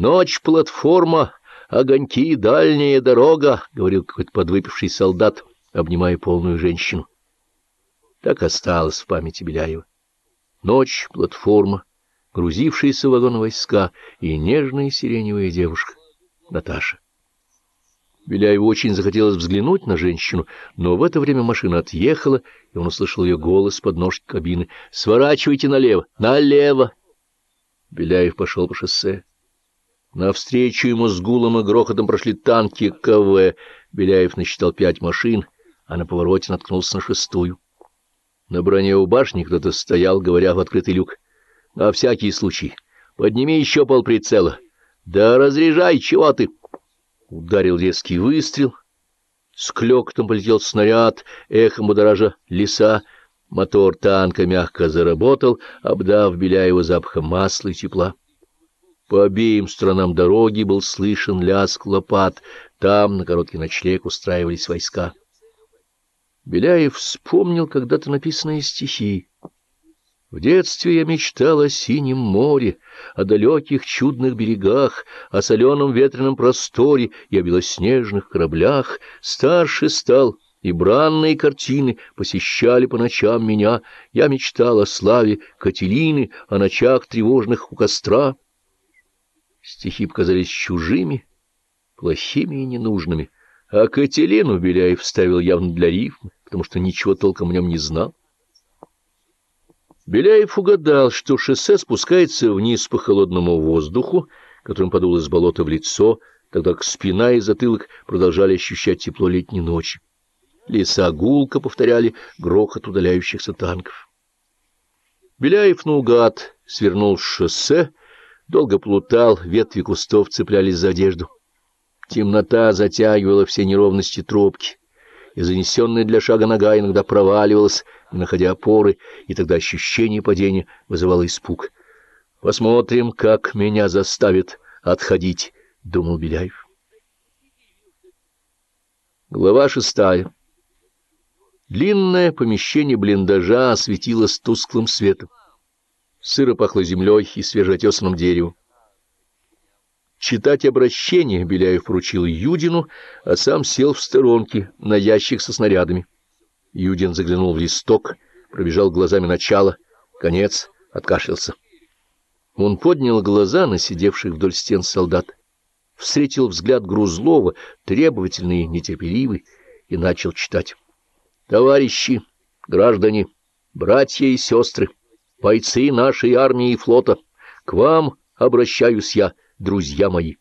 Ночь, платформа, огоньки, дальняя дорога, — говорил какой-то подвыпивший солдат, обнимая полную женщину. Так осталось в памяти Беляева. Ночь, платформа, грузившиеся в вагон войска и нежная сиреневая девушка Наташа. Беляеву очень захотелось взглянуть на женщину, но в это время машина отъехала, и он услышал ее голос под ножки кабины. «Сворачивайте налево! Налево!» Беляев пошел по шоссе. Навстречу ему с гулом и грохотом прошли танки КВ. Беляев насчитал пять машин, а на повороте наткнулся на шестую. На броне у башни кто-то стоял, говоря в открытый люк. «На всякий случай. Подними еще полприцела. Да разряжай, чего ты!» Ударил резкий выстрел. С клёкотом полетел снаряд, эхом будоража леса. Мотор танка мягко заработал, обдав Беляева запахом масла и тепла. По обеим сторонам дороги был слышен лязг лопат. Там на короткий ночлег устраивались войска. Беляев вспомнил когда-то написанные стихи. В детстве я мечтал о синем море, о далеких чудных берегах, о соленом ветреном просторе и о белоснежных кораблях. Старше стал, и бранные картины посещали по ночам меня. Я мечтал о славе Кателины, о ночах тревожных у костра. Стихи показались чужими, плохими и ненужными, а Кателину Беляев вставил явно для рифмы, потому что ничего толком о нем не знал. Беляев угадал, что шоссе спускается вниз по холодному воздуху, которым подул из болота в лицо, тогда как спина и затылок продолжали ощущать тепло летней ночи. Леса гулко повторяли грохот удаляющихся танков. Беляев наугад свернул с шоссе, долго плутал, ветви кустов цеплялись за одежду. Темнота затягивала все неровности тропки и занесенная для шага нога иногда проваливалась, не находя опоры, и тогда ощущение падения вызывало испуг. «Посмотрим, как меня заставит отходить», — думал Беляев. Глава шестая. Длинное помещение блиндажа осветилось тусклым светом. Сыро пахло землей и свежеотесанным деревом. Читать обращение Беляев поручил Юдину, а сам сел в сторонке на ящик со снарядами. Юдин заглянул в листок, пробежал глазами начало, конец, откашлялся. Он поднял глаза на сидевших вдоль стен солдат, встретил взгляд Грузлова, требовательный нетерпеливый, и начал читать. «Товарищи, граждане, братья и сестры, бойцы нашей армии и флота, к вам обращаюсь я» друзья мои.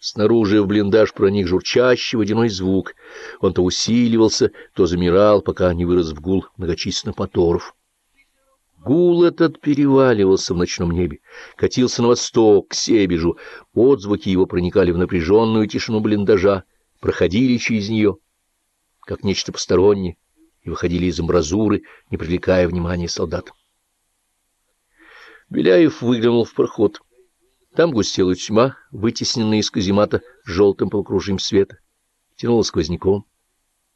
Снаружи в блиндаж проник журчащий водяной звук. Он то усиливался, то замирал, пока не вырос в гул многочисленных моторов. Гул этот переваливался в ночном небе, катился на восток, к Себежу. Отзвуки его проникали в напряженную тишину блиндажа, проходили через нее, как нечто постороннее, и выходили из амбразуры, не привлекая внимания солдат. Беляев выглянул в проход. Там густела тьма, вытесненная из каземата желтым полукружием света, тянула сквозняком.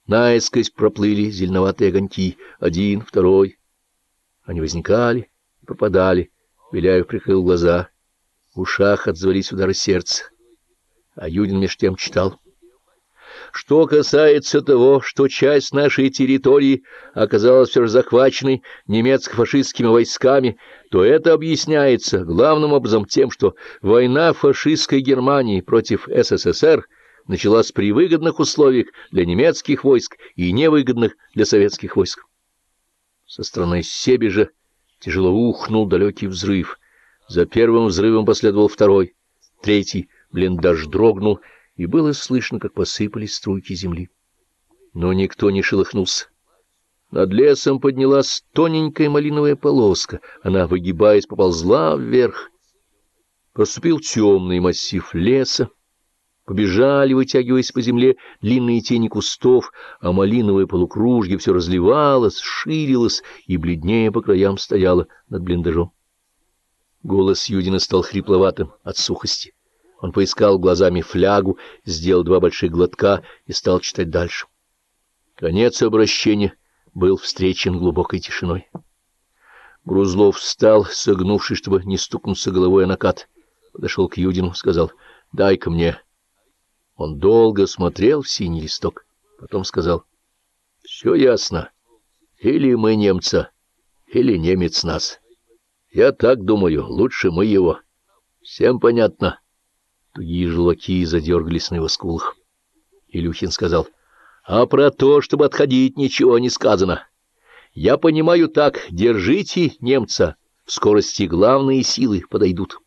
Наискось проплыли зеленоватые огоньки, один, второй. Они возникали и пропадали. Беляев прикрыл глаза. В ушах отзвались удары сердца. А Юдин меж тем читал. Что касается того, что часть нашей территории оказалась все же захваченной немецко-фашистскими войсками, то это объясняется главным образом тем, что война фашистской Германии против СССР началась при выгодных условиях для немецких войск и невыгодных для советских войск. Со стороны Себежа тяжело ухнул далекий взрыв. За первым взрывом последовал второй, третий, блиндаж дрогнул, и было слышно, как посыпались струйки земли. Но никто не шелохнулся. Над лесом поднялась тоненькая малиновая полоска, она, выгибаясь, поползла вверх. Проступил темный массив леса, побежали, вытягиваясь по земле, длинные тени кустов, а малиновое полукружье все разливалось, ширилось и бледнее по краям стояло над блиндажом. Голос Юдина стал хрипловатым от сухости. Он поискал глазами флягу, сделал два больших глотка и стал читать дальше. Конец обращения был встречен глубокой тишиной. Грузлов встал, согнувшись, чтобы не стукнуться головой о накат. подошел к Юдину, сказал, дай-ка мне. Он долго смотрел в синий листок, потом сказал, все ясно. Или мы немца, или немец нас. Я так думаю, лучше мы его. Всем понятно. Тугие желаки задергались на его скулах. Илюхин сказал, а про то, чтобы отходить, ничего не сказано. Я понимаю так, держите немца, в скорости главные силы подойдут.